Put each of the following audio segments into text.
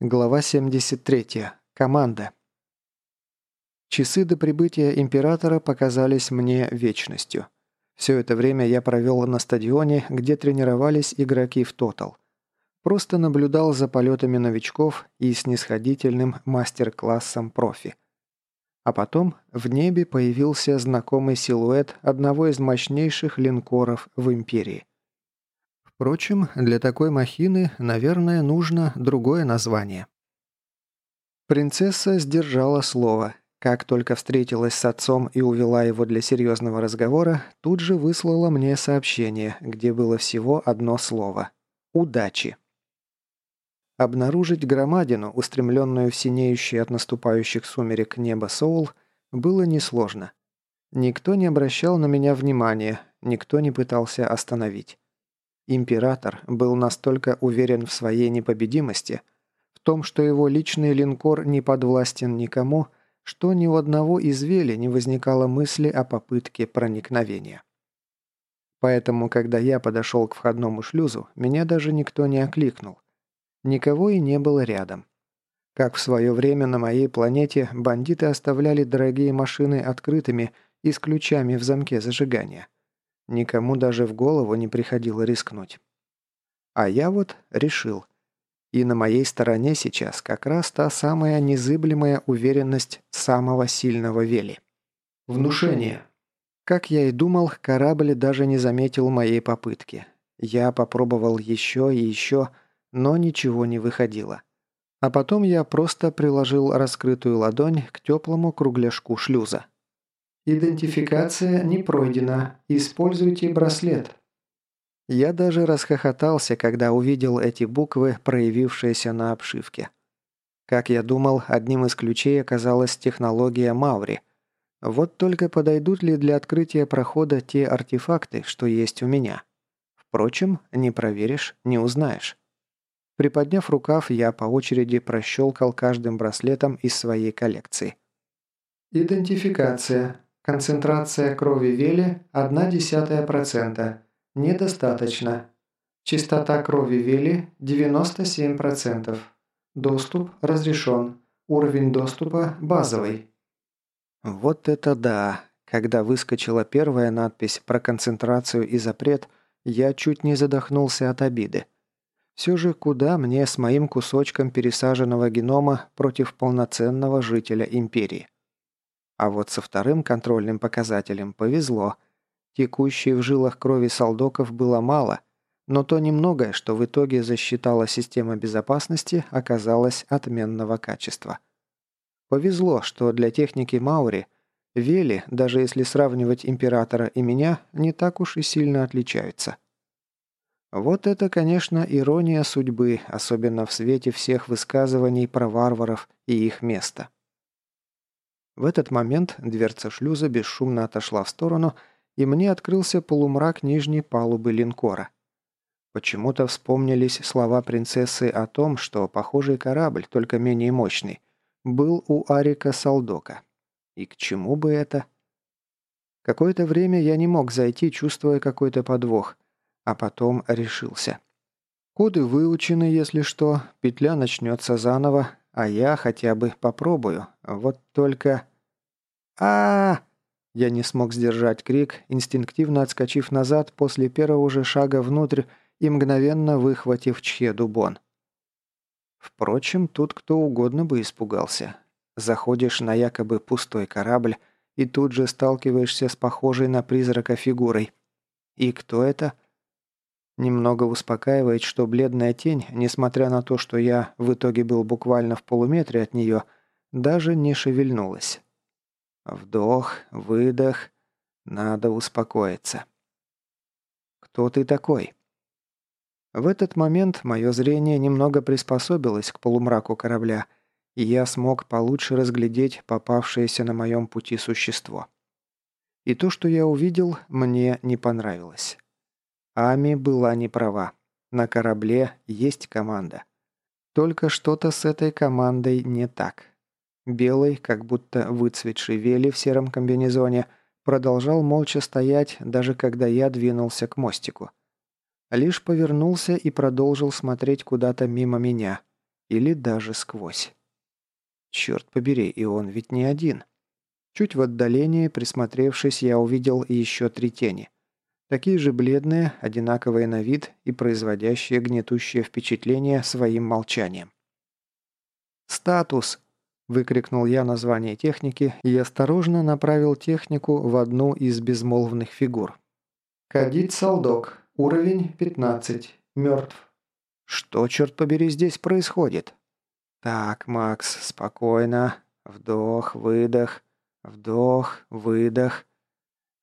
Глава 73. Команда. Часы до прибытия Императора показались мне вечностью. Все это время я провел на стадионе, где тренировались игроки в Тотал. Просто наблюдал за полетами новичков и снисходительным мастер-классом профи. А потом в небе появился знакомый силуэт одного из мощнейших линкоров в Империи. Впрочем, для такой махины, наверное, нужно другое название. Принцесса сдержала слово. Как только встретилась с отцом и увела его для серьезного разговора, тут же выслала мне сообщение, где было всего одно слово – «Удачи». Обнаружить громадину, устремленную в синеющее от наступающих сумерек небо Соул, было несложно. Никто не обращал на меня внимания, никто не пытался остановить. Император был настолько уверен в своей непобедимости, в том, что его личный линкор не подвластен никому, что ни у одного из Вели не возникало мысли о попытке проникновения. Поэтому, когда я подошел к входному шлюзу, меня даже никто не окликнул. Никого и не было рядом. Как в свое время на моей планете бандиты оставляли дорогие машины открытыми и с ключами в замке зажигания – Никому даже в голову не приходило рискнуть. А я вот решил. И на моей стороне сейчас как раз та самая незыблемая уверенность самого сильного Вели. Внушение. Как я и думал, корабль даже не заметил моей попытки. Я попробовал еще и еще, но ничего не выходило. А потом я просто приложил раскрытую ладонь к теплому кругляшку шлюза. Идентификация не пройдена. Используйте браслет. Я даже расхохотался, когда увидел эти буквы, проявившиеся на обшивке. Как я думал, одним из ключей оказалась технология Маври. Вот только подойдут ли для открытия прохода те артефакты, что есть у меня? Впрочем, не проверишь, не узнаешь. Приподняв рукав, я по очереди прощелкал каждым браслетом из своей коллекции. Идентификация. Концентрация крови Вели – 0,1%. Недостаточно. Частота крови Вели – 97%. Доступ разрешен. Уровень доступа базовый. Вот это да! Когда выскочила первая надпись про концентрацию и запрет, я чуть не задохнулся от обиды. Все же куда мне с моим кусочком пересаженного генома против полноценного жителя Империи? А вот со вторым контрольным показателем повезло. Текущей в жилах крови солдоков было мало, но то немногое, что в итоге засчитала система безопасности, оказалось отменного качества. Повезло, что для техники Маури Вели, даже если сравнивать Императора и меня, не так уж и сильно отличаются. Вот это, конечно, ирония судьбы, особенно в свете всех высказываний про варваров и их место. В этот момент дверца шлюза бесшумно отошла в сторону, и мне открылся полумрак нижней палубы линкора. Почему-то вспомнились слова принцессы о том, что похожий корабль, только менее мощный, был у Арика Салдока. И к чему бы это? Какое-то время я не мог зайти, чувствуя какой-то подвох, а потом решился. Коды выучены, если что, петля начнется заново, а я хотя бы попробую. Вот только... а, Я не смог сдержать крик, инстинктивно отскочив назад после первого же шага внутрь и мгновенно выхватив чье дубон. Впрочем, тут кто угодно бы испугался. Заходишь на якобы пустой корабль и тут же сталкиваешься с похожей на призрака фигурой. И кто это? — Немного успокаивает, что бледная тень, несмотря на то, что я в итоге был буквально в полуметре от нее, даже не шевельнулась. Вдох, выдох. Надо успокоиться. «Кто ты такой?» В этот момент мое зрение немного приспособилось к полумраку корабля, и я смог получше разглядеть попавшееся на моем пути существо. И то, что я увидел, мне не понравилось. Ами была не права. На корабле есть команда. Только что-то с этой командой не так. Белый, как будто выцветший Вели в сером комбинезоне, продолжал молча стоять, даже когда я двинулся к мостику. Лишь повернулся и продолжил смотреть куда-то мимо меня. Или даже сквозь. Черт побери, и он ведь не один. Чуть в отдалении, присмотревшись, я увидел еще три тени. Такие же бледные, одинаковые на вид и производящие гнетущее впечатление своим молчанием. «Статус!» – выкрикнул я название техники и осторожно направил технику в одну из безмолвных фигур. «Кадит Салдок. Уровень 15. Мертв». «Что, черт побери, здесь происходит?» «Так, Макс, спокойно. Вдох, выдох. Вдох, выдох.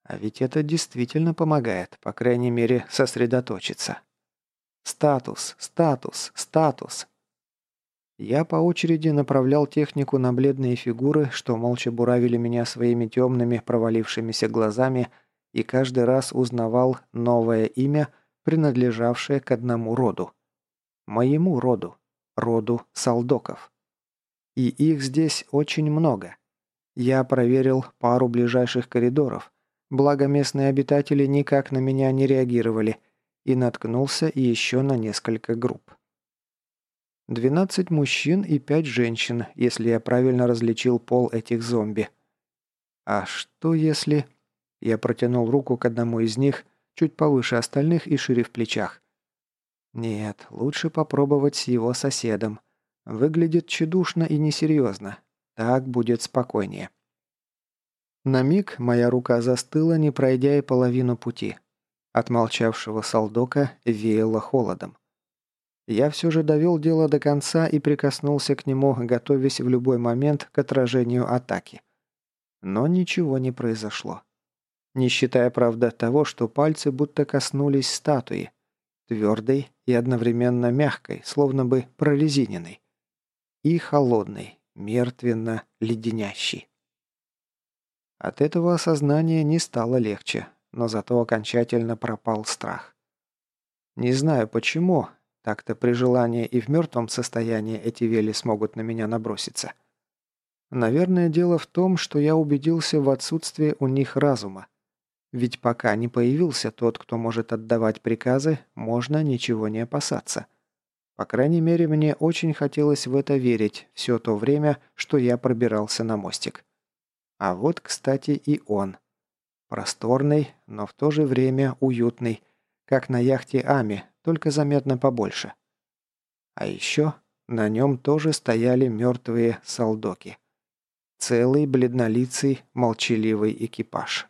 А ведь это действительно помогает, по крайней мере, сосредоточиться. Статус, статус, статус. Я по очереди направлял технику на бледные фигуры, что молча буравили меня своими темными провалившимися глазами, и каждый раз узнавал новое имя, принадлежавшее к одному роду. Моему роду, роду Салдоков. И их здесь очень много. Я проверил пару ближайших коридоров, благо местные обитатели никак на меня не реагировали, и наткнулся еще на несколько групп. 12 мужчин и 5 женщин, если я правильно различил пол этих зомби. А что если... Я протянул руку к одному из них, чуть повыше остальных и шире в плечах. Нет, лучше попробовать с его соседом. Выглядит тщедушно и несерьезно. Так будет спокойнее. На миг моя рука застыла, не пройдя и половину пути. От молчавшего солдока веяло холодом. Я все же довел дело до конца и прикоснулся к нему, готовясь в любой момент к отражению атаки. Но ничего не произошло. Не считая, правда, того, что пальцы будто коснулись статуи, твердой и одновременно мягкой, словно бы прорезиненной, и холодной, мертвенно-леденящей. От этого осознания не стало легче, но зато окончательно пропал страх. Не знаю почему, так-то при желании и в мертвом состоянии эти вели смогут на меня наброситься. Наверное, дело в том, что я убедился в отсутствии у них разума. Ведь пока не появился тот, кто может отдавать приказы, можно ничего не опасаться. По крайней мере, мне очень хотелось в это верить все то время, что я пробирался на мостик. А вот, кстати, и он. Просторный, но в то же время уютный, как на яхте Ами, только заметно побольше. А еще на нем тоже стояли мертвые солдоки. Целый бледнолицый молчаливый экипаж.